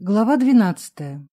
Глава двенадцатая.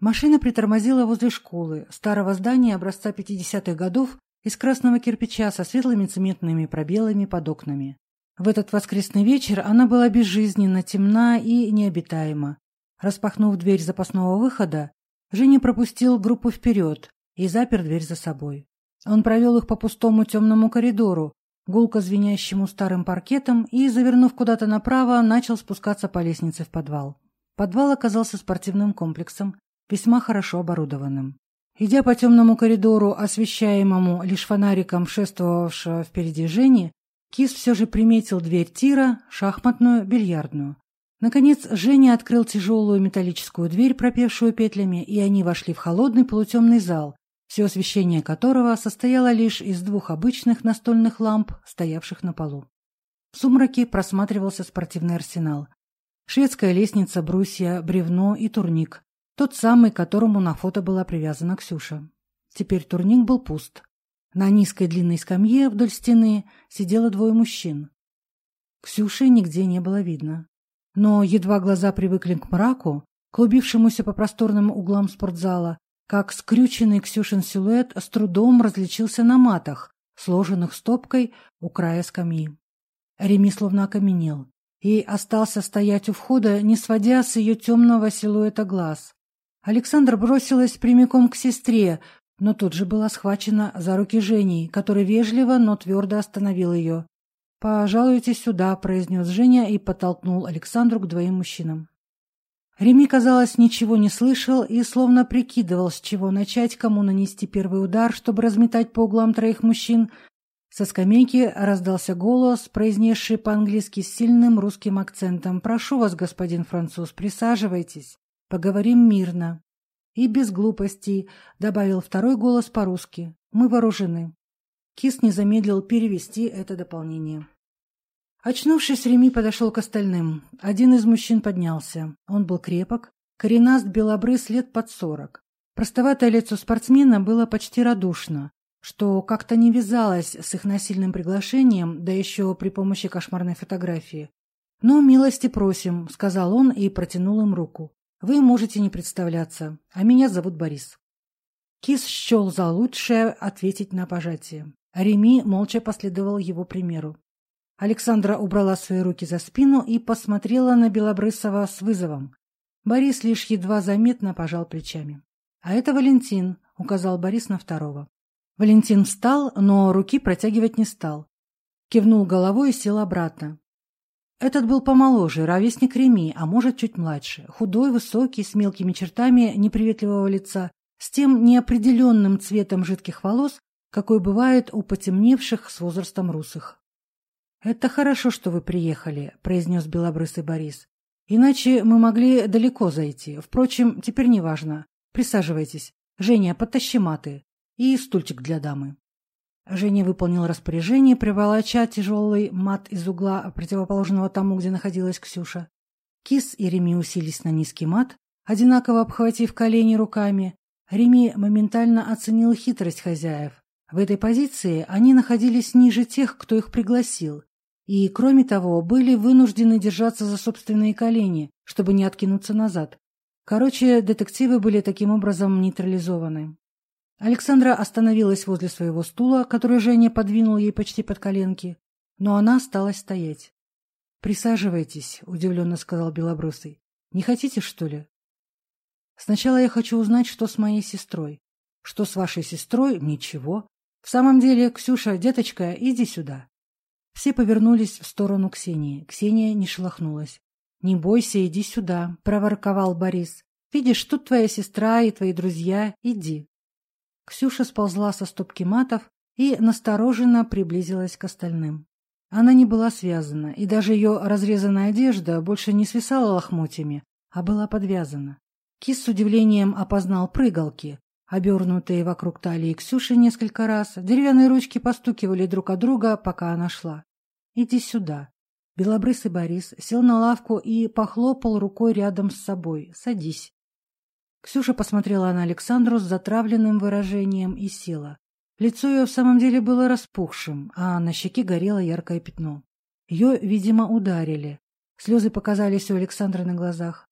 Машина притормозила возле школы, старого здания образца 50-х годов из красного кирпича со светлыми цементными пробелами под окнами. В этот воскресный вечер она была безжизненно темна и необитаема. Распахнув дверь запасного выхода, Женя пропустил группу вперед и запер дверь за собой. Он провел их по пустому темному коридору, гулко звенящему старым паркетом, и, завернув куда-то направо, начал спускаться по лестнице в подвал. Подвал оказался спортивным комплексом, весьма хорошо оборудованным. Идя по темному коридору, освещаемому лишь фонариком шествовавшего впереди Жени, Кис все же приметил дверь тира, шахматную, бильярдную. Наконец Женя открыл тяжелую металлическую дверь, пропевшую петлями, и они вошли в холодный полутемный зал, все освещение которого состояло лишь из двух обычных настольных ламп, стоявших на полу. В сумраке просматривался спортивный арсенал. Шведская лестница, брусья, бревно и турник. Тот самый, которому на фото была привязана Ксюша. Теперь турник был пуст. На низкой длинной скамье вдоль стены сидело двое мужчин. Ксюши нигде не было видно. Но едва глаза привыкли к мраку, клубившемуся по просторным углам спортзала, как скрюченный Ксюшин силуэт с трудом различился на матах, сложенных стопкой у края скамьи. Реми словно окаменел. и остался стоять у входа, не сводя с ее темного силуэта глаз. Александр бросилась прямиком к сестре, но тут же была схвачена за руки Женей, который вежливо, но твердо остановил ее. «Пожалуйте сюда», — произнес Женя и подтолкнул Александру к двоим мужчинам. Реми, казалось, ничего не слышал и словно прикидывал, с чего начать, кому нанести первый удар, чтобы разметать по углам троих мужчин, со скамейки раздался голос, произнесший по-английски с сильным русским акцентом. «Прошу вас, господин француз, присаживайтесь. Поговорим мирно». «И без глупостей», — добавил второй голос по-русски. «Мы вооружены». Кис не замедлил перевести это дополнение. Очнувшись, Реми подошел к остальным. Один из мужчин поднялся. Он был крепок, коренаст белобрыс лет под сорок. Простоватое лицо спортсмена было почти радушно что как-то не вязалось с их насильным приглашением, да еще при помощи кошмарной фотографии. «Ну, милости просим», — сказал он и протянул им руку. «Вы можете не представляться, а меня зовут Борис». Кис счел за лучшее ответить на пожатие. Реми молча последовал его примеру. Александра убрала свои руки за спину и посмотрела на Белобрысова с вызовом. Борис лишь едва заметно пожал плечами. «А это Валентин», — указал Борис на второго. Валентин встал, но руки протягивать не стал. Кивнул головой и сел обратно. Этот был помоложе, ровесник Реми, а может, чуть младше. Худой, высокий, с мелкими чертами неприветливого лица, с тем неопределенным цветом жидких волос, какой бывает у потемневших с возрастом русых. «Это хорошо, что вы приехали», — произнес белобрысый Борис. «Иначе мы могли далеко зайти. Впрочем, теперь неважно. Присаживайтесь. Женя, подтащи маты и стульчик для дамы. Женя выполнил распоряжение, приволоча тяжелый мат из угла, противоположного тому, где находилась Ксюша. Кис и Реми уселись на низкий мат, одинаково обхватив колени руками. Реми моментально оценил хитрость хозяев. В этой позиции они находились ниже тех, кто их пригласил, и, кроме того, были вынуждены держаться за собственные колени, чтобы не откинуться назад. Короче, детективы были таким образом нейтрализованы. Александра остановилась возле своего стула, который Женя подвинул ей почти под коленки, но она осталась стоять. «Присаживайтесь», — удивленно сказал Белобрысый. «Не хотите, что ли?» «Сначала я хочу узнать, что с моей сестрой. Что с вашей сестрой? Ничего. В самом деле, Ксюша, деточка, иди сюда». Все повернулись в сторону Ксении. Ксения не шелохнулась. «Не бойся, иди сюда», — проворковал Борис. «Видишь, тут твоя сестра и твои друзья. Иди». Ксюша сползла со стопки матов и настороженно приблизилась к остальным. Она не была связана, и даже ее разрезанная одежда больше не свисала лохмотьями, а была подвязана. Кис с удивлением опознал прыгалки, обернутые вокруг талии Ксюши несколько раз. Деревянные ручки постукивали друг от друга, пока она шла. «Иди сюда». Белобрысый Борис сел на лавку и похлопал рукой рядом с собой. «Садись». Ксюша посмотрела на Александру с затравленным выражением и села. Лицо ее в самом деле было распухшим, а на щеке горело яркое пятно. Ее, видимо, ударили. Слезы показались у Александры на глазах.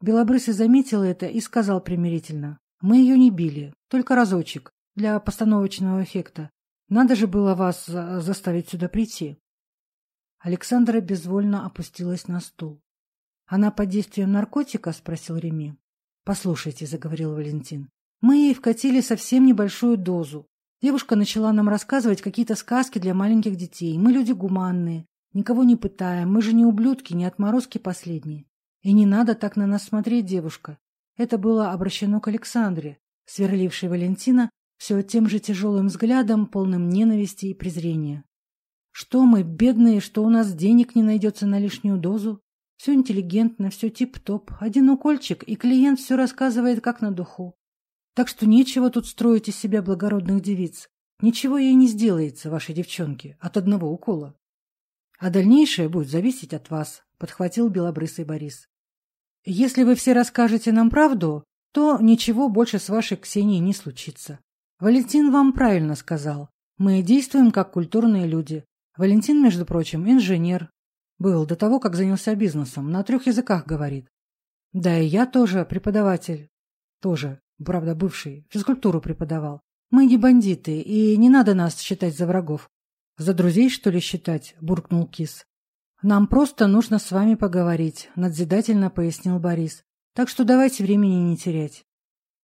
Белобрысый заметил это и сказал примирительно. «Мы ее не били, только разочек, для постановочного эффекта. Надо же было вас а, заставить сюда прийти». Александра безвольно опустилась на стул. «Она под действием наркотика?» — спросил Реми. Послушайте, — заговорил Валентин, — мы ей вкатили совсем небольшую дозу. Девушка начала нам рассказывать какие-то сказки для маленьких детей. Мы люди гуманные, никого не пытаем, мы же не ублюдки, не отморозки последние. И не надо так на нас смотреть, девушка. Это было обращено к Александре, сверлившей Валентина все тем же тяжелым взглядом, полным ненависти и презрения. Что мы, бедные, что у нас денег не найдется на лишнюю дозу? Все интеллигентно, все тип-топ. Один укольчик, и клиент все рассказывает как на духу. Так что нечего тут строить из себя благородных девиц. Ничего ей не сделается, вашей девчонке, от одного укола. А дальнейшее будет зависеть от вас, — подхватил белобрысый Борис. Если вы все расскажете нам правду, то ничего больше с вашей Ксенией не случится. Валентин вам правильно сказал. Мы действуем как культурные люди. Валентин, между прочим, инженер. Был до того, как занялся бизнесом. На трех языках говорит. Да и я тоже преподаватель. Тоже. Правда, бывший. Физкультуру преподавал. Мы не бандиты, и не надо нас считать за врагов. За друзей, что ли, считать? Буркнул Кис. Нам просто нужно с вами поговорить, надзидательно пояснил Борис. Так что давайте времени не терять.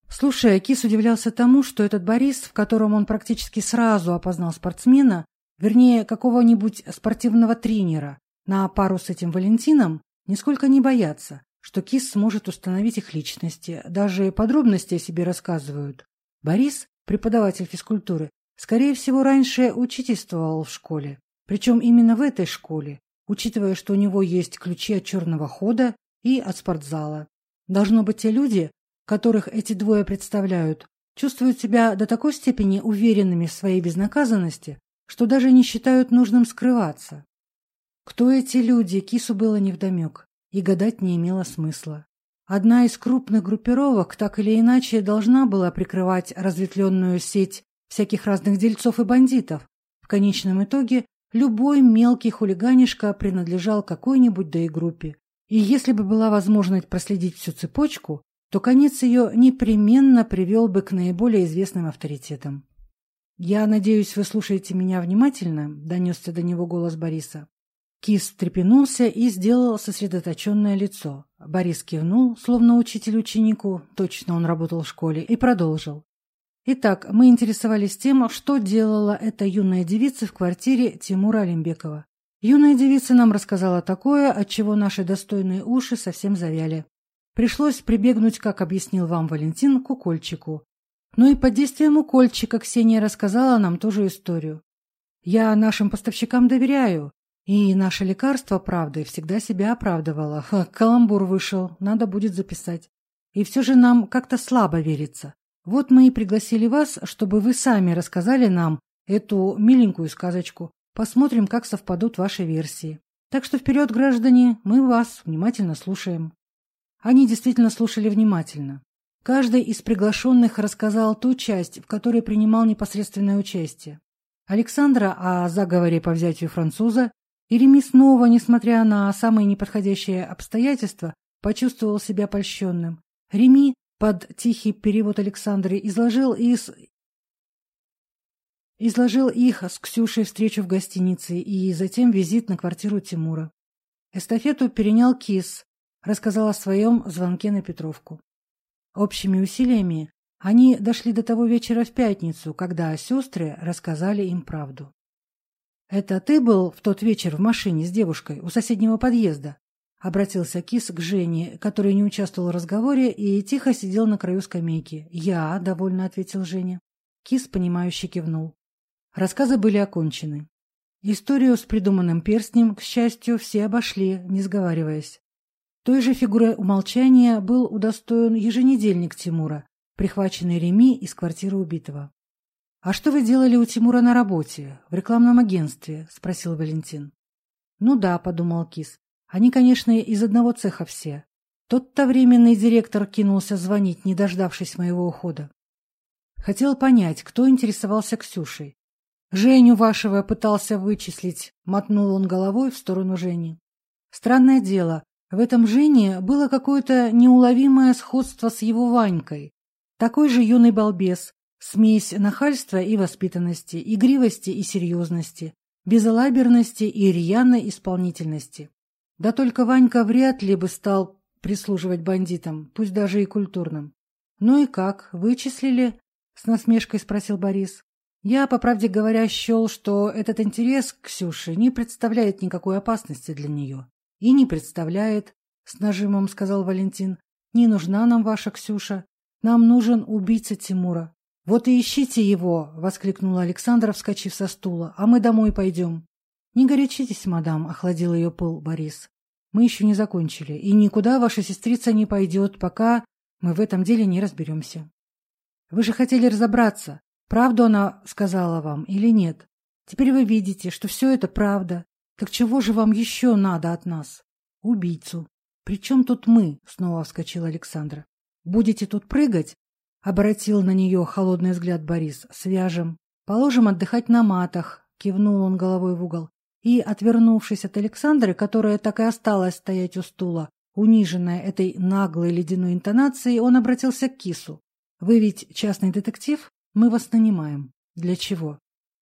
Слушая, Кис удивлялся тому, что этот Борис, в котором он практически сразу опознал спортсмена, вернее, какого-нибудь спортивного тренера, на пару с этим Валентином, нисколько не боятся, что Кис сможет установить их личности, даже подробности о себе рассказывают. Борис, преподаватель физкультуры, скорее всего, раньше учительствовал в школе. Причем именно в этой школе, учитывая, что у него есть ключи от черного хода и от спортзала. Должно быть, те люди, которых эти двое представляют, чувствуют себя до такой степени уверенными в своей безнаказанности, что даже не считают нужным скрываться. Кто эти люди, Кису было невдомек и гадать не имело смысла. Одна из крупных группировок так или иначе должна была прикрывать разветвленную сеть всяких разных дельцов и бандитов. В конечном итоге любой мелкий хулиганишка принадлежал какой-нибудь да и группе. И если бы была возможность проследить всю цепочку, то конец ее непременно привел бы к наиболее известным авторитетам. «Я надеюсь, вы слушаете меня внимательно», — донесся до него голос Бориса. Кис трепенулся и сделал сосредоточенное лицо. Борис кивнул, словно учитель ученику, точно он работал в школе, и продолжил. Итак, мы интересовались тем, что делала эта юная девица в квартире Тимура Олимбекова. Юная девица нам рассказала такое, от чего наши достойные уши совсем завяли. Пришлось прибегнуть, как объяснил вам Валентин, к укольчику. Ну и под действием укольчика Ксения рассказала нам ту же историю. Я нашим поставщикам доверяю, и наше лекарство, правда, всегда себя оправдывало. Ха, каламбур вышел, надо будет записать. И все же нам как-то слабо верится. Вот мы и пригласили вас, чтобы вы сами рассказали нам эту миленькую сказочку. Посмотрим, как совпадут ваши версии. Так что вперед, граждане, мы вас внимательно слушаем. Они действительно слушали внимательно. Каждый из приглашенных рассказал ту часть, в которой принимал непосредственное участие. Александра о заговоре по взятию француза и Реми снова, несмотря на самые неподходящие обстоятельства, почувствовал себя польщенным. Реми под тихий перевод Александры изложил из... изложил их с Ксюшей встречу в гостинице и затем визит на квартиру Тимура. Эстафету перенял Кис, рассказал о своем звонке на Петровку. Общими усилиями они дошли до того вечера в пятницу, когда сестры рассказали им правду. «Это ты был в тот вечер в машине с девушкой у соседнего подъезда?» Обратился Кис к Жене, который не участвовал в разговоре и тихо сидел на краю скамейки. «Я», — довольно ответил Женя. Кис, понимающе кивнул. Рассказы были окончены. Историю с придуманным перстнем, к счастью, все обошли, не сговариваясь. Той же фигурой умолчания был удостоен еженедельник Тимура, прихваченный Реми из квартиры убитого. «А что вы делали у Тимура на работе, в рекламном агентстве?» – спросил Валентин. «Ну да», – подумал Кис. «Они, конечно, из одного цеха все. Тот-то временный директор кинулся звонить, не дождавшись моего ухода. Хотел понять, кто интересовался Ксюшей. Женю вашего пытался вычислить», – мотнул он головой в сторону Жени. «Странное дело, в этом Жене было какое-то неуловимое сходство с его Ванькой. Такой же юный балбес, Смесь нахальства и воспитанности, игривости и серьезности, безалаберности и рьяной исполнительности. Да только Ванька вряд ли бы стал прислуживать бандитам, пусть даже и культурным. «Ну и как, вычислили?» — с насмешкой спросил Борис. «Я, по правде говоря, счел, что этот интерес к Ксюше не представляет никакой опасности для нее. И не представляет, — с нажимом сказал Валентин, — не нужна нам ваша Ксюша. Нам нужен убийца Тимура. Вот и ищите его, — воскликнула Александра, вскочив со стула. А мы домой пойдем. Не горячитесь, мадам, — охладил ее пыл Борис. Мы еще не закончили, и никуда ваша сестрица не пойдет, пока мы в этом деле не разберемся. Вы же хотели разобраться, правду она сказала вам или нет. Теперь вы видите, что все это правда, так чего же вам еще надо от нас? Убийцу. Причем тут мы? Снова вскочил Александра. Будете тут прыгать? Обратил на нее холодный взгляд Борис. Свяжем. Положим отдыхать на матах. Кивнул он головой в угол. И, отвернувшись от Александры, которая так и осталась стоять у стула, униженная этой наглой ледяной интонацией, он обратился к Кису. «Вы ведь частный детектив? Мы вас нанимаем. Для чего?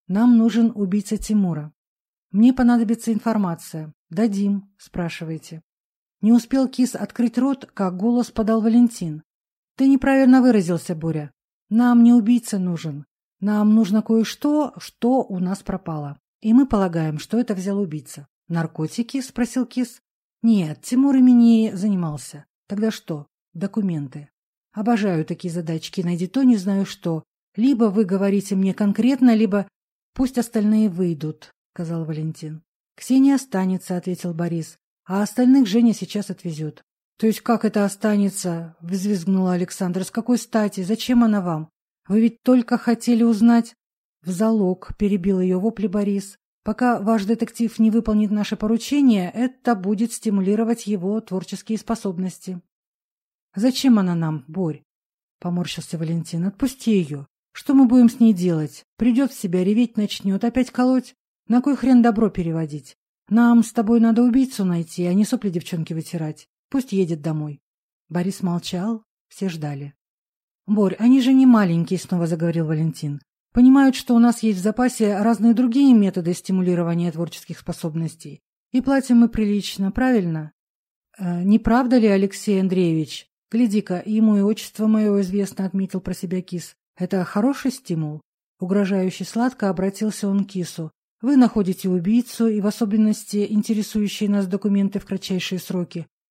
Нам нужен убийца Тимура. Мне понадобится информация. Дадим, спрашивайте. Не успел кис открыть рот, как голос подал Валентин. Ты неправильно выразился, Буря. Нам не убийца нужен. Нам нужно кое-что, что у нас пропало. И мы полагаем, что это взял убийца. Наркотики? Спросил Кис. Нет, Тимур ими не занимался. Тогда что? Документы. Обожаю такие задачки. Найди то, не знаю что. Либо вы говорите мне конкретно, либо пусть остальные выйдут, сказал Валентин. Ксения останется, ответил Борис. А остальных Женя сейчас отвезет. «То есть как это останется?» — взвизгнула Александра. «С какой стати? Зачем она вам? Вы ведь только хотели узнать...» «В залог», — перебил ее вопли Борис. «Пока ваш детектив не выполнит наше поручение, это будет стимулировать его творческие способности». «Зачем она нам, Борь?» — поморщился Валентин. «Отпусти ее. Что мы будем с ней делать? Придет в себя, реветь начнет, опять колоть. На кой хрен добро переводить? Нам с тобой надо убийцу найти, а не сопли девчонки вытирать. Пусть едет домой. Борис молчал, все ждали. — Борь, они же не маленькие, — снова заговорил Валентин. Понимают, что у нас есть в запасе разные другие методы стимулирования творческих способностей. И платим мы прилично, правильно? Э, не правда ли, Алексей Андреевич? Гляди-ка, ему и отчество мое известно, отметил про себя кис. Это хороший стимул? Угрожающе сладко обратился он к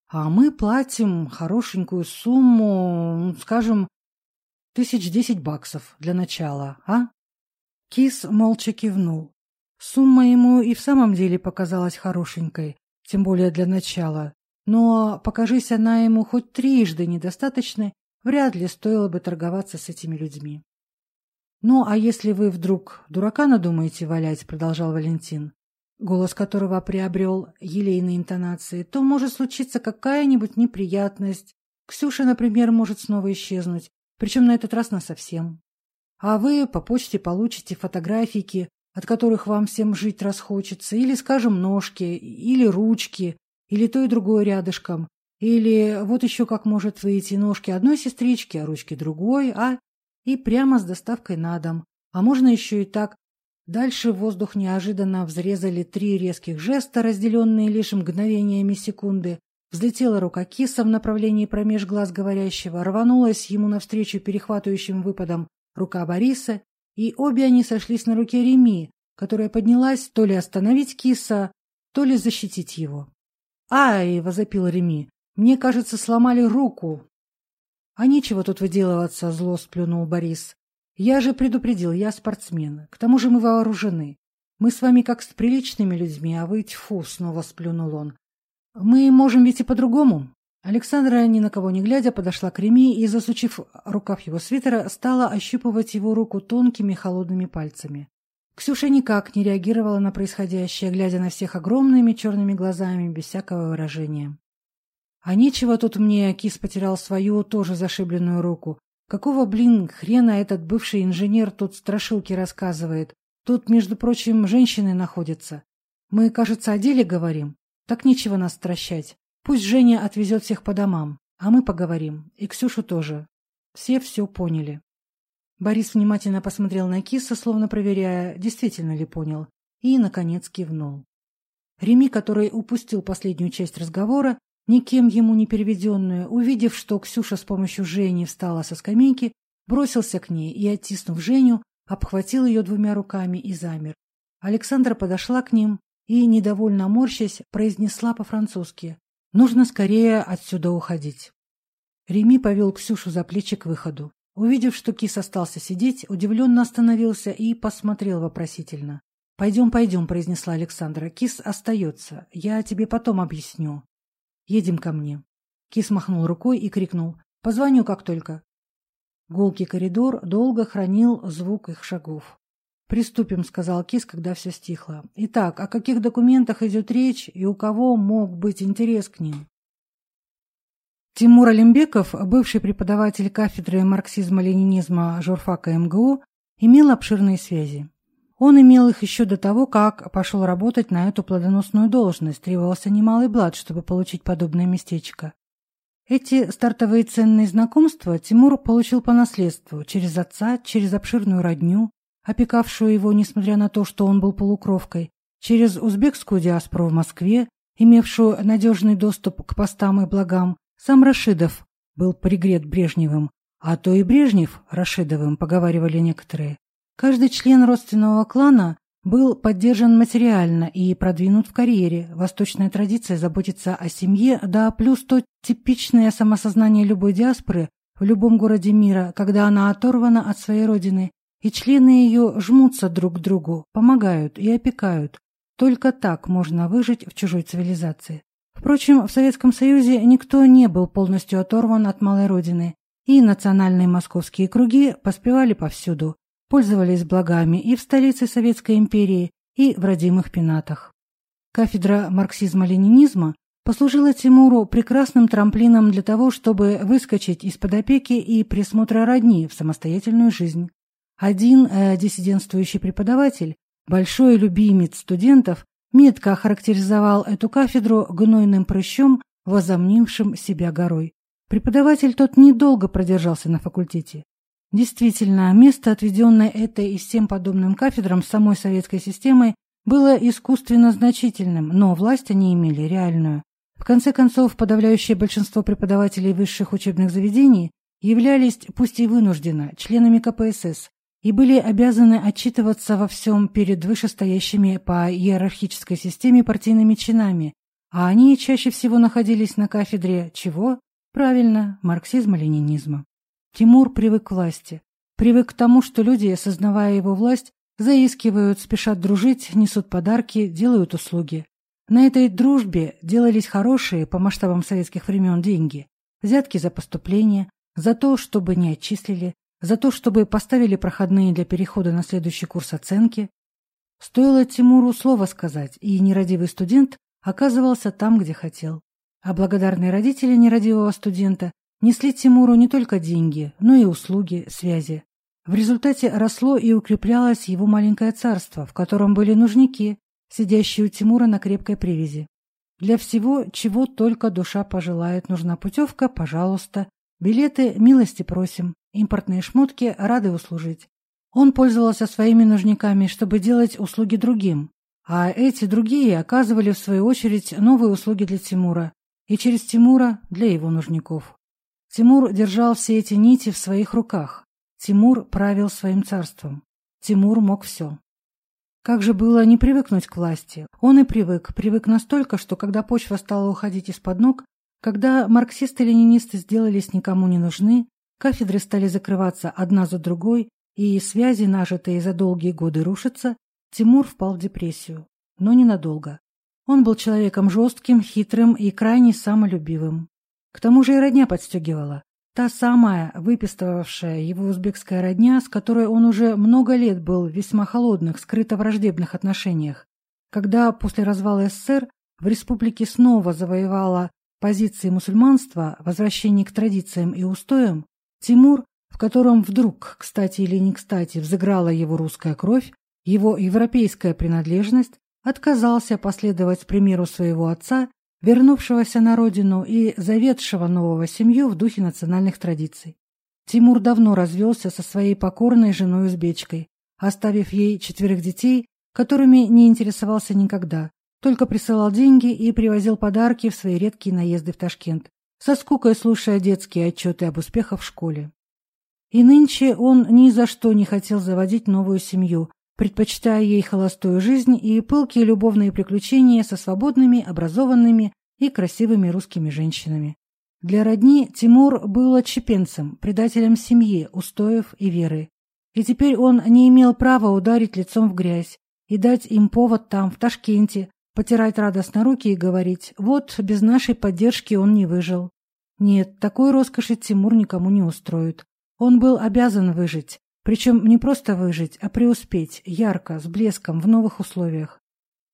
кису. Вы находите убийцу и в особенности интересующие нас документы в кратчайшие сроки, а мы платим хорошенькую сумму, скажем, тысяч десять баксов для начала, а? Кис молча кивнул. Сумма ему и в самом деле показалась хорошенькой, тем более для начала. Но, покажись она ему хоть трижды недостаточной, вряд ли стоило бы торговаться с этими людьми. «Ну, а если вы вдруг дурака надумаете валять», — продолжал Валентин, голос которого приобрел елейные интонации, то может случиться какая-нибудь неприятность. Ксюша, например, может снова исчезнуть, причем на этот раз насовсем. А вы по почте получите фотографики, от которых вам всем жить расхочется, или, скажем, ножки, или ручки, или то и другое рядышком, или вот еще как может выйти ножки одной сестрички, а ручки другой, а и прямо с доставкой на дом. А можно еще и так. Дальше воздух неожиданно взрезали три резких жеста, разделенные лишь мгновениями секунды. Взлетела рука киса в направлении промеж глаз говорящего, рванулась ему навстречу перехватывающим выпадом рука Бориса, и обе они сошлись на руке Реми, которая поднялась то ли остановить киса, то ли защитить его. «Ай!» — возопил Реми. «Мне кажется, сломали руку». «А нечего тут выделываться», — зло сплюнул Борис. Я же предупредил, я спортсмен, К тому же мы вооружены. Мы с вами как с приличными людьми, а вы тьфу, снова сплюнул он. Мы можем ведь и по-другому. Александра, ни на кого не глядя, подошла к Реми и, засучив рукав его свитера, стала ощупывать его руку тонкими холодными пальцами. Ксюша никак не реагировала на происходящее, глядя на всех огромными черными глазами, без всякого выражения. А нечего тут мне, кис потерял свою, тоже зашибленную руку. Какого, блин, хрена этот бывший инженер тут страшилки рассказывает? Тут, между прочим, женщины находятся. Мы, кажется, о деле говорим. Так нечего нас стращать. Пусть Женя отвезет всех по домам, а мы поговорим. И Ксюшу тоже. Все все поняли. Борис внимательно посмотрел на киса, словно проверяя, действительно ли понял, и, наконец, кивнул. Реми, который упустил последнюю часть разговора, никем ему не переведенную, увидев, что Ксюша с помощью Жени встала со скамейки, бросился к ней и, оттиснув Женю, обхватил ее двумя руками и замер. Александра подошла к ним и, недовольно морщась, произнесла по-французски «Нужно скорее отсюда уходить». Реми повел Ксюшу за плечи к выходу. Увидев, что кис остался сидеть, удивленно остановился и посмотрел вопросительно. «Пойдем, пойдем», — произнесла Александра. «Кис остается. Я тебе потом объясню. Едем ко мне». Кис махнул рукой и крикнул. «Позвоню, как только». Гулкий коридор долго хранил звук их шагов. «Приступим», — сказал Кис, когда все стихло. «Итак, о каких документах идет речь и у кого мог быть интерес к ним?» Тимур Алимбеков, бывший преподаватель кафедры марксизма-ленинизма журфака МГУ, имел обширные связи. Он имел их еще до того, как пошел работать на эту плодоносную должность, требовался немалый блат, чтобы получить подобное местечко. Эти стартовые ценные знакомства Тимур получил по наследству, через отца, через обширную родню, опекавшую его, несмотря на то, что он был полукровкой, через узбекскую диаспору в Москве, имевшую надежный доступ к постам и благам, сам Рашидов был пригрет Брежневым, а то и Брежнев Рашидовым, поговаривали некоторые. Каждый член родственного клана был поддержан материально и продвинут в карьере. Восточная традиция заботится о семье, да плюс то типичное самосознание любой диаспоры в любом городе мира, когда она оторвана от своей родины, и члены ее жмутся друг к другу, помогают и опекают. Только так можно выжить в чужой цивилизации. Впрочем, в Советском Союзе никто не был полностью оторван от малой родины, и национальные московские круги поспевали повсюду пользовались благами и в столице Советской империи, и в родимых пенатах. Кафедра марксизма-ленинизма послужила Тимуру прекрасным трамплином для того, чтобы выскочить из-под опеки и присмотра родни в самостоятельную жизнь. Один э, диссидентствующий преподаватель, большой любимец студентов, метко охарактеризовал эту кафедру гнойным прыщом, возомнившим себя горой. Преподаватель тот недолго продержался на факультете. Действительно, место, отведенное этой и всем подобным кафедрам самой советской системой, было искусственно значительным, но власть они имели реальную. В конце концов, подавляющее большинство преподавателей высших учебных заведений являлись, пусть и вынужденно, членами КПСС и были обязаны отчитываться во всем перед вышестоящими по иерархической системе партийными чинами, а они чаще всего находились на кафедре чего? Правильно, марксизма-ленинизма. Тимур привык к власти. Привык к тому, что люди, осознавая его власть, заискивают, спешат дружить, несут подарки, делают услуги. На этой дружбе делались хорошие по масштабам советских времен деньги. Взятки за поступление, за то, чтобы не отчислили, за то, чтобы поставили проходные для перехода на следующий курс оценки. Стоило Тимуру слово сказать, и нерадивый студент оказывался там, где хотел. А благодарные родители нерадивого студента Несли Тимуру не только деньги, но и услуги, связи. В результате росло и укреплялось его маленькое царство, в котором были нужники, сидящие у Тимура на крепкой привязи. Для всего, чего только душа пожелает, нужна путевка, пожалуйста. Билеты милости просим, импортные шмотки рады услужить. Он пользовался своими нужниками, чтобы делать услуги другим, а эти другие оказывали, в свою очередь, новые услуги для Тимура и через Тимура для его нужников. Тимур держал все эти нити в своих руках. Тимур правил своим царством. Тимур мог все. Как же было не привыкнуть к власти? Он и привык, привык настолько, что когда почва стала уходить из-под ног, когда марксисты-ленинисты сделались никому не нужны, кафедры стали закрываться одна за другой, и связи, нажитые за долгие годы, рушатся, Тимур впал в депрессию. Но ненадолго. Он был человеком жестким, хитрым и крайне самолюбивым. К тому же и родня подстегивала. Та самая, выписывавшая его узбекская родня, с которой он уже много лет был в весьма холодных, скрыто враждебных отношениях. Когда после развала СССР в республике снова завоевала позиции мусульманства, возвращение к традициям и устоям, Тимур, в котором вдруг, кстати или не кстати, взыграла его русская кровь, его европейская принадлежность, отказался последовать примеру своего отца Вернувшегося на родину и заведшего нового семью в духе национальных традиций. Тимур давно развелся со своей покорной женой узбечкой, оставив ей четверых детей, которыми не интересовался никогда, только присылал деньги и привозил подарки в свои редкие наезды в Ташкент, со скукой слушая детские отчеты об успехах в школе. И нынче он ни за что не хотел заводить новую семью, предпочитая ей холостую жизнь и пылкие любовные приключения со свободными, образованными и красивыми русскими женщинами. Для родни Тимур был отщепенцем, предателем семьи, устоев и веры. И теперь он не имел права ударить лицом в грязь и дать им повод там, в Ташкенте, потирать радостно руки и говорить «вот, без нашей поддержки он не выжил». Нет, такой роскоши Тимур никому не устроит. Он был обязан выжить, причем не просто выжить, а преуспеть, ярко, с блеском, в новых условиях.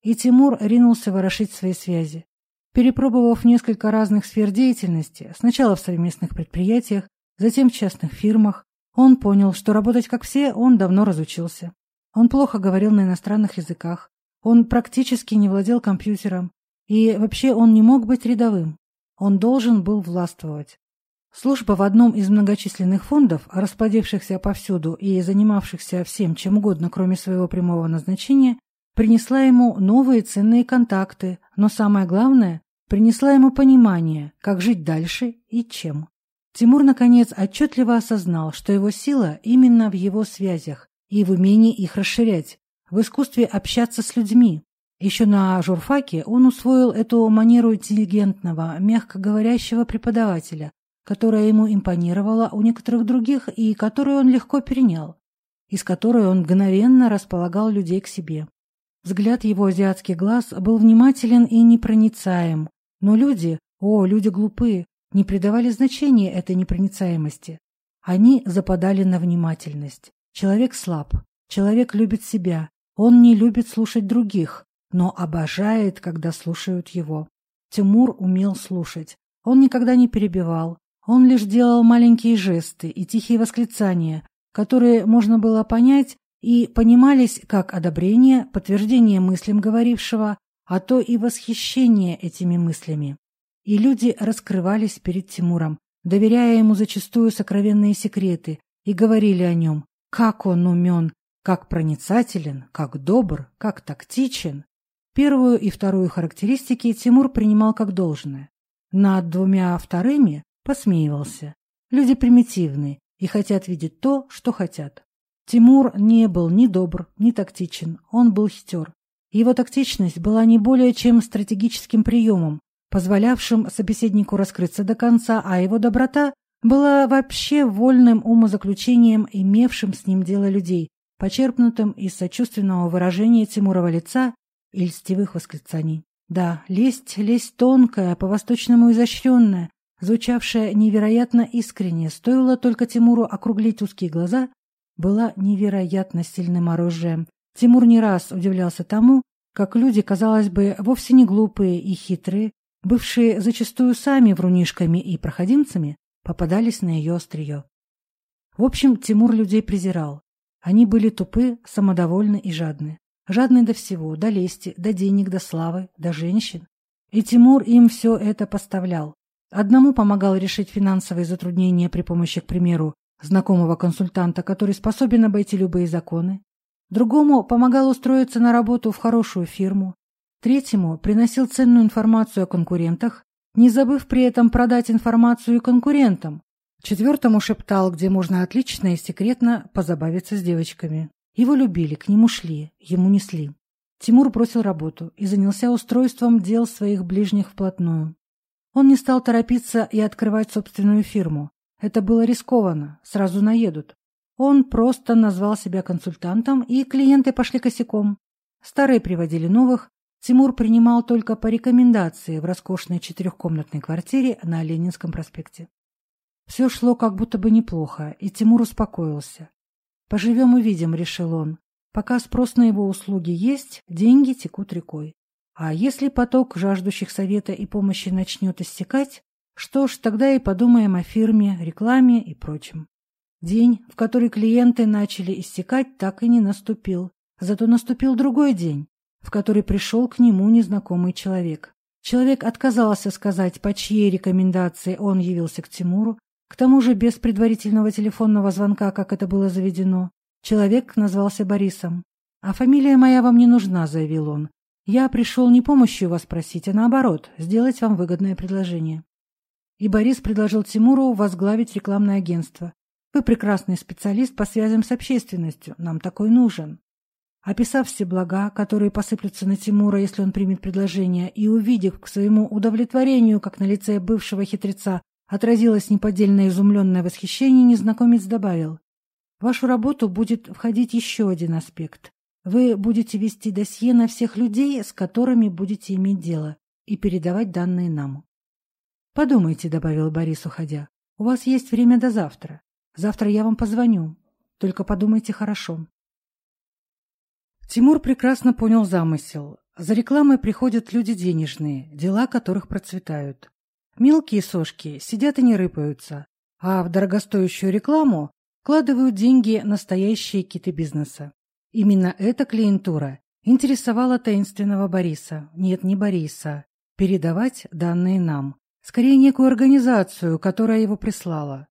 И Тимур ринулся ворошить свои связи. Перепробовав несколько разных сфер деятельности, сначала в совместных предприятиях, затем в частных фирмах, он понял, что работать как все он давно разучился. Он плохо говорил на иностранных языках, он практически не владел компьютером, и вообще он не мог быть рядовым. Он должен был властвовать. Служба в одном из многочисленных фондов, расплодившихся повсюду и занимавшихся всем чем угодно, кроме своего прямого назначения, принесла ему новые ценные контакты, но самое главное, принесла ему понимание, как жить дальше и чем. Тимур, наконец, отчетливо осознал, что его сила именно в его связях и в умении их расширять, в искусстве общаться с людьми. Еще на журфаке он усвоил эту манеру интеллигентного, мягко говорящего преподавателя, которая ему импонировала у некоторых других и которую он легко перенял, из которой он мгновенно располагал людей к себе. Взгляд его азиатских глаз был внимателен и непроницаем, но люди, о, люди глупые, не придавали значения этой непроницаемости. Они западали на внимательность. Человек слаб, человек любит себя, он не любит слушать других, но обожает, когда слушают его. Тимур умел слушать. Он никогда не перебивал, он лишь делал маленькие жесты и тихие восклицания, которые можно было понять и понимались как одобрение, подтверждение мыслям говорившего, а то и восхищение этими мыслями. И люди раскрывались перед Тимуром, доверяя ему зачастую сокровенные секреты, и говорили о нем, как он умен, как проницателен, как добр, как тактичен. Первую и вторую характеристики Тимур принимал как должное. Над двумя вторыми посмеивался. Люди примитивны и хотят видеть то, что хотят. Тимур не был ни добр, ни тактичен, он был хитер. Его тактичность была не более чем стратегическим приемом, позволявшим собеседнику раскрыться до конца, а его доброта была вообще вольным умозаключением, имевшим с ним дело людей, почерпнутым из сочувственного выражения Тимурова лица и льстивых восклицаний. Да, лесть, лесть тонкая, по-восточному изощренная, Звучавшая невероятно искренне стоило только Тимуру округлить узкие глаза, была невероятно сильным оружием. Тимур не раз удивлялся тому, как люди, казалось бы, вовсе не глупые и хитрые, бывшие зачастую сами врунишками и проходимцами, попадались на ее острие. В общем, Тимур людей презирал. Они были тупы, самодовольны и жадны. Жадны до всего, до лести, до денег, до славы, до женщин. И Тимур им все это поставлял. Одному помогал решить финансовые затруднения при помощи, к примеру, знакомого консультанта, который способен обойти любые законы. Другому помогал устроиться на работу в хорошую фирму. Третьему приносил ценную информацию о конкурентах, не забыв при этом продать информацию конкурентам. Четвертому шептал, где можно отлично и секретно позабавиться с девочками. Его любили, к нему шли, ему несли. Тимур бросил работу и занялся устройством дел своих ближних вплотную. Он не стал торопиться и открывать собственную фирму. Это было рискованно, сразу наедут. Он просто назвал себя консультантом, и клиенты пошли косяком. Старые приводили новых. Тимур принимал только по рекомендации в роскошной четырехкомнатной квартире на Ленинском проспекте. Все шло как будто бы неплохо, и Тимур успокоился. «Поживем и видим», — решил он. «Пока спрос на его услуги есть, деньги текут рекой. А если поток жаждущих совета и помощи начнет истекать, что ж, тогда и подумаем о фирме, рекламе и прочем. День, в который клиенты начали истекать, так и не наступил. Зато наступил другой день, в который пришел к нему незнакомый человек. Человек отказался сказать, по чьей рекомендации он явился к Тимуру, к тому же без предварительного телефонного звонка, как это было заведено. Человек назвался Борисом. «А фамилия моя вам не нужна», — заявил он. Я пришел не помощью вас просить, а наоборот, сделать вам выгодное предложение. И Борис предложил Тимуру возглавить рекламное агентство. Вы прекрасный специалист по связям с общественностью, нам такой нужен. Описав все блага, которые посыплются на Тимура, если он примет предложение, и увидев к своему удовлетворению, как на лице бывшего хитреца отразилось неподдельное изумленное восхищение, незнакомец добавил. В вашу работу будет входить еще один аспект вы будете вести досье на всех людей, с которыми будете иметь дело, и передавать данные нам. Подумайте, — добавил Борис, уходя, — у вас есть время до завтра. Завтра я вам позвоню. Только подумайте хорошо. Тимур прекрасно понял замысел. За рекламой приходят люди денежные, дела которых процветают. Мелкие сошки сидят и не рыпаются, а в дорогостоящую рекламу вкладывают деньги настоящие киты бизнеса. Именно эта клиентура интересовала таинственного Бориса, нет, не Бориса, передавать данные нам, скорее некую организацию, которая его прислала.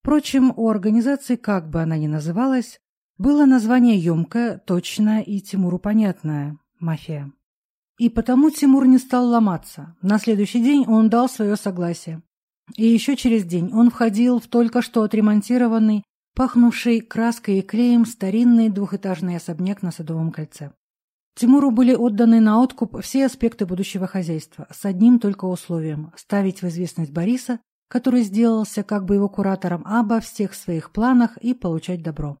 Впрочем, у организации, как бы она ни называлась, было название емкое, точное и Тимуру понятное – «Мафия». И потому Тимур не стал ломаться. На следующий день он дал свое согласие. И еще через день он входил в только что отремонтированный Пахнувший краской и клеем старинный двухэтажный особняк на Садовом кольце. Тимуру были отданы на откуп все аспекты будущего хозяйства, с одним только условием – ставить в известность Бориса, который сделался как бы его куратором обо всех своих планах и получать добро.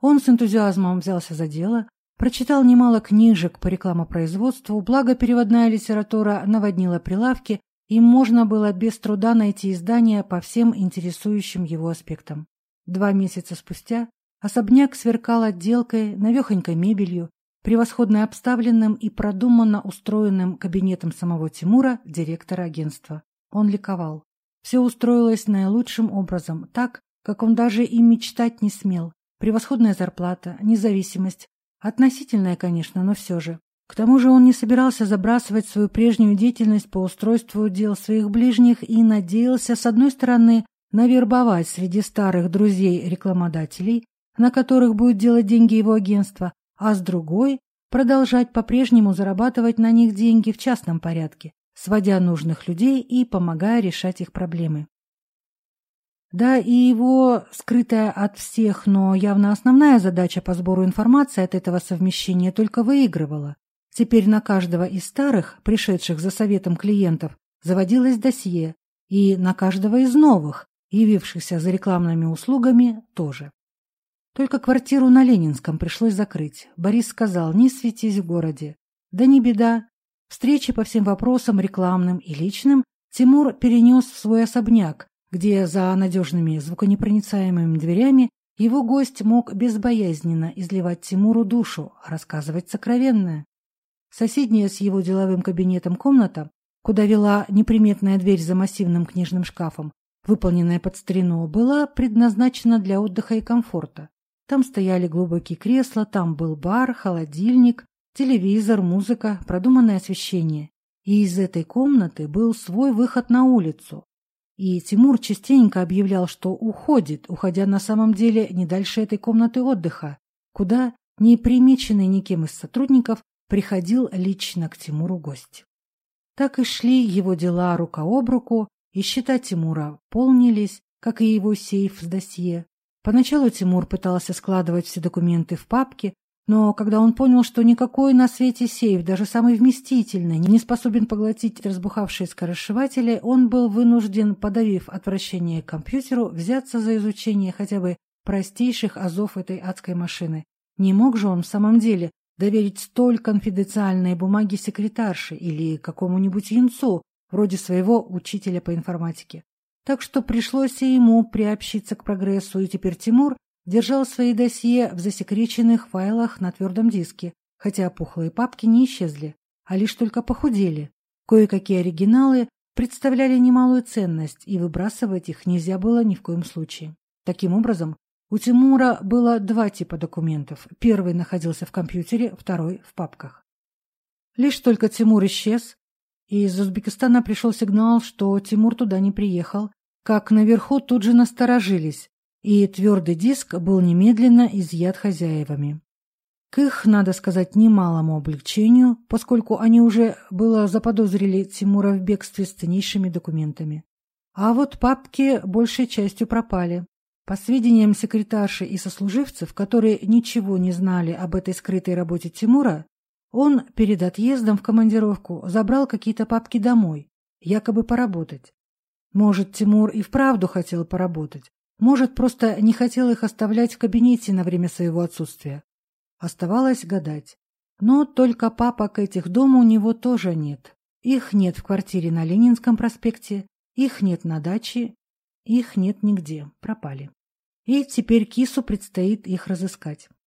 Он с энтузиазмом взялся за дело, прочитал немало книжек по рекламопроизводству, благо переводная литература наводнила прилавки, и можно было без труда найти издания по всем интересующим его аспектам. Два месяца спустя особняк сверкал отделкой, навехонькой мебелью, превосходно обставленным и продуманно устроенным кабинетом самого Тимура, директора агентства. Он ликовал. Все устроилось наилучшим образом, так, как он даже и мечтать не смел, Превосходная зарплата, независимость. Относительная, конечно, но все же. К тому же он не собирался забрасывать свою прежнюю деятельность по устройству дел своих ближних и надеялся, с одной стороны, навербовать среди старых друзей-рекламодателей, на которых будет делать деньги его агентство, а с другой – продолжать по-прежнему зарабатывать на них деньги в частном порядке, сводя нужных людей и помогая решать их проблемы. Да и его скрытая от всех, но явно основная задача по сбору информации от этого совмещения только выигрывала. Теперь на каждого из старых, пришедших за советом клиентов, заводилось досье, и на каждого из новых, явившихся за рекламными услугами, тоже. Только квартиру на Ленинском пришлось закрыть. Борис сказал, не светись в городе. Да не беда. Встречи по всем вопросам, рекламным и личным, Тимур перенес в свой особняк, где за надежными звуконепроницаемыми дверями его гость мог безбоязненно изливать Тимуру душу, а рассказывать сокровенное. Соседняя с его деловым кабинетом комната, куда вела неприметная дверь за массивным книжным шкафом, Выполненная под старину была предназначена для отдыха и комфорта. Там стояли глубокие кресла, там был бар, холодильник, телевизор, музыка, продуманное освещение. И из этой комнаты был свой выход на улицу. И Тимур частенько объявлял, что уходит, уходя на самом деле не дальше этой комнаты отдыха, куда, не примеченный никем из сотрудников, приходил лично к Тимуру гость. Так и шли его дела рука об руку, и счета Тимура полнились, как и его сейф с досье. Поначалу Тимур пытался складывать все документы в папки, но когда он понял, что никакой на свете сейф, даже самый вместительный, не способен поглотить разбухавшие скоросшиватели, он был вынужден, подавив отвращение к компьютеру, взяться за изучение хотя бы простейших азов этой адской машины. Не мог же он в самом деле доверить столь конфиденциальные бумаги секретарше или какому-нибудь янцу, Вроде своего учителя по информатике. Так что пришлось и ему приобщиться к прогрессу, и теперь Тимур держал свои досье в засекреченных файлах на твердом диске, хотя пухлые папки не исчезли, а лишь только похудели. Кое-какие оригиналы представляли немалую ценность, и выбрасывать их нельзя было ни в коем случае. Таким образом, у Тимура было два типа документов. Первый находился в компьютере, второй – в папках. Лишь только Тимур исчез, Из Узбекистана пришел сигнал, что Тимур туда не приехал, как наверху тут же насторожились, и твердый диск был немедленно изъят хозяевами. К их, надо сказать, немалому облегчению, поскольку они уже было заподозрили Тимура в бегстве с ценнейшими документами. А вот папки большей частью пропали. По сведениям секретарши и сослуживцев, которые ничего не знали об этой скрытой работе Тимура, он перед отъездом в командировку забрал какие-то папки домой, якобы поработать. Может, Тимур и вправду хотел поработать, может, просто не хотел их оставлять в кабинете на время своего отсутствия. Оставалось гадать. Но только папок этих дома у него тоже нет. Их нет в квартире на Ленинском проспекте, их нет на даче, их нет нигде, пропали. И теперь кису предстоит их разыскать. «Имейте в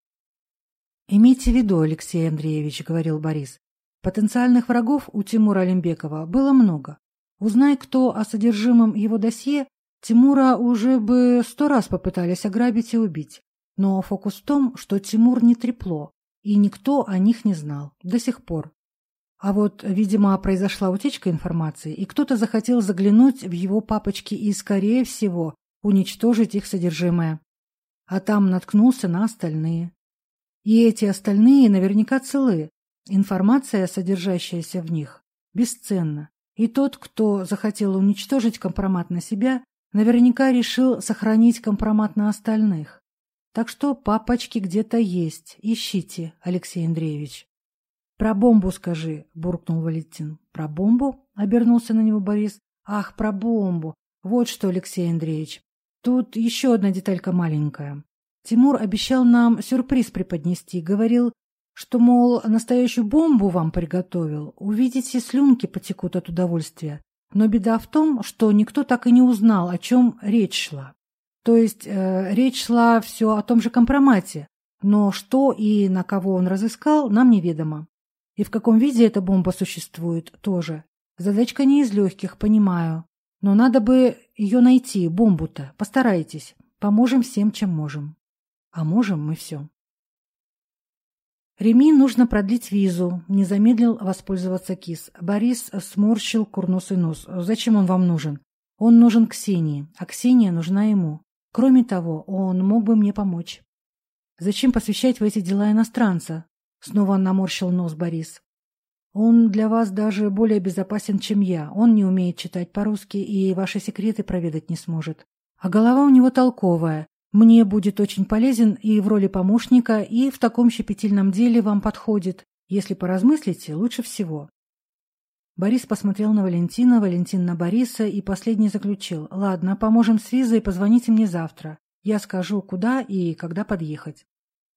виду, Алексей Андреевич», — говорил Борис, «потенциальных врагов у Тимура Олимбекова было много. Узнай, кто о содержимом его досье, Тимура уже бы сто раз попытались ограбить и убить. Но фокус в том, что Тимур не трепло, и никто о них не знал до сих пор. А вот, видимо, произошла утечка информации, и кто-то захотел заглянуть в его папочки и, скорее всего, уничтожить их содержимое. А там наткнулся на остальные. И эти остальные наверняка целы. Информация, содержащаяся в них, бесценна. И тот, кто захотел уничтожить компромат на себя, наверняка решил сохранить компромат на остальных. Так что папочки где-то есть. Ищите, Алексей Андреевич. «Про бомбу скажи», — буркнул Валентин. «Про бомбу?» — обернулся на него Борис. «Ах, про бомбу! Вот что, Алексей Андреевич. Тут еще одна деталька маленькая. Тимур обещал нам сюрприз преподнести, говорил, что, мол, настоящую бомбу вам приготовил, увидите, слюнки потекут от удовольствия. Но беда в том, что никто так и не узнал, о чем речь шла. То есть э, речь шла все о том же компромате, но что и на кого он разыскал, нам неведомо. И в каком виде эта бомба существует, тоже. Задачка не из легких, понимаю. Но надо бы ее найти, бомбу-то. Постарайтесь. Поможем всем, чем можем. А можем мы все. Ремень нужно продлить визу, не замедлил воспользоваться Кис. Борис сморщил курносый нос. Зачем он вам нужен? Он нужен Ксении, а Ксения нужна ему. Кроме того, он мог бы мне помочь. Зачем посвящать в эти дела иностранца? Снова наморщил нос Борис. Он для вас даже более безопасен, чем я. Он не умеет читать по-русски и ваши секреты проведать не сможет. А голова у него толковая. Мне будет очень полезен и в роли помощника, и в таком щепетильном деле вам подходит. Если поразмыслите, лучше всего. Борис посмотрел на Валентина, Валентин на Бориса и последний заключил. «Ладно, поможем с визой, позвоните мне завтра. Я скажу, куда и когда подъехать».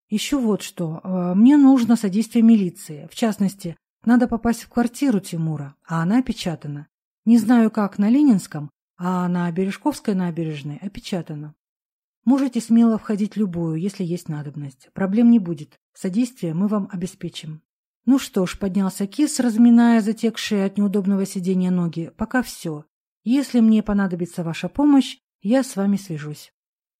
«Еще вот что. Э, мне нужно содействие милиции. В частности, надо попасть в квартиру Тимура, а она опечатана. Не знаю, как на Ленинском, а на Бережковской набережной опечатана. Можете смело входить любую, если есть надобность. Проблем не будет. Содействие мы вам обеспечим. Ну что ж, поднялся кис, разминая затекшие от неудобного сидения ноги. Пока все. Если мне понадобится ваша помощь, я с вами свяжусь.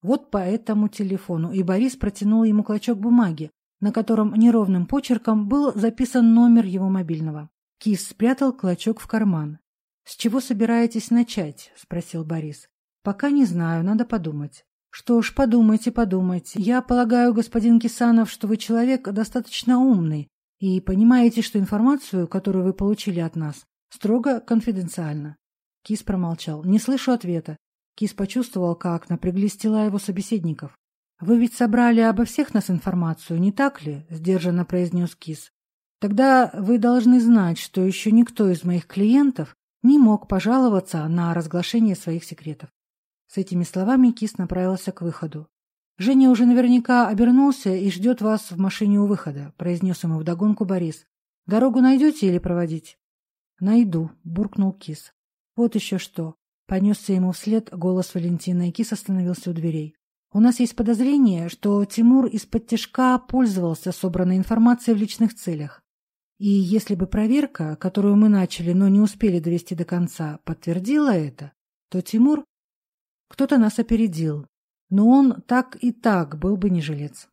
Вот по этому телефону. И Борис протянул ему клочок бумаги, на котором неровным почерком был записан номер его мобильного. Кис спрятал клочок в карман. «С чего собираетесь начать?» – спросил Борис. «Пока не знаю, надо подумать». «Что ж, подумайте, подумайте. Я полагаю, господин Кисанов, что вы человек достаточно умный, и понимаете, что информацию, которую вы получили от нас, строго конфиденциальна. Кис промолчал. Не слышу ответа. Кис почувствовал, как напряглись тела его собеседников. «Вы ведь собрали обо всех нас информацию, не так ли?» – сдержанно произнес Кис. «Тогда вы должны знать, что еще никто из моих клиентов не мог пожаловаться на разглашение своих секретов». С этими словами Кис направился к выходу. «Женя уже наверняка обернулся и ждет вас в машине у выхода», — произнес ему вдогонку Борис. «Дорогу найдете или проводить?» «Найду», — буркнул Кис. «Вот еще что». Понесся ему вслед голос Валентина, и Кис остановился у дверей. «У нас есть подозрение, что Тимур из-под тяжка пользовался собранной информацией в личных целях. И если бы проверка, которую мы начали, но не успели довести до конца, подтвердила это, то Тимур... Кто-то нас опередил, но он так и так был бы не жилец.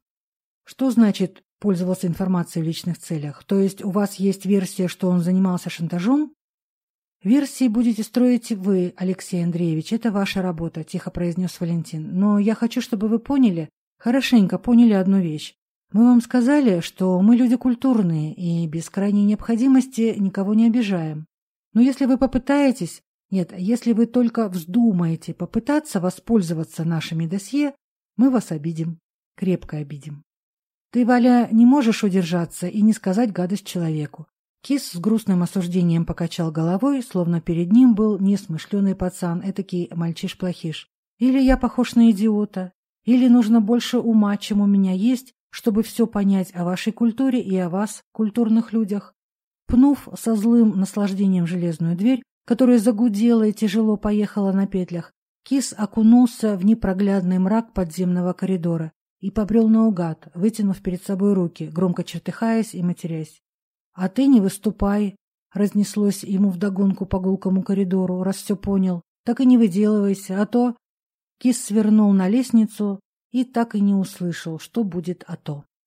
Что значит пользовался информацией в личных целях? То есть у вас есть версия, что он занимался шантажом? Версии будете строить вы, Алексей Андреевич, это ваша работа, тихо произнес Валентин. Но я хочу, чтобы вы поняли, хорошенько поняли одну вещь. Мы вам сказали, что мы люди культурные и без крайней необходимости никого не обижаем. Но если вы попытаетесь, нет, если вы только вздумаете попытаться воспользоваться нашими досье, мы вас обидим, крепко обидим. Ты, Валя, не можешь удержаться и не сказать гадость человеку. Кис с грустным осуждением покачал головой, словно перед ним был несмышленый пацан, этакий мальчиш-плохиш. Или я похож на идиота, или нужно больше ума, чем у меня есть, чтобы все понять о вашей культуре и о вас, культурных людях. Пнув со злым наслаждением железную дверь, которая загудела и тяжело поехала на петлях, Кис окунулся в непроглядный мрак подземного коридора и побрел наугад, вытянув перед собой руки, громко чертыхаясь и матерясь. «А ты не выступай!» — разнеслось ему вдогонку по гулкому коридору, раз все понял. «Так и не выделывайся, а то...» Кис свернул на лестницу и так и не услышал, что будет «а то».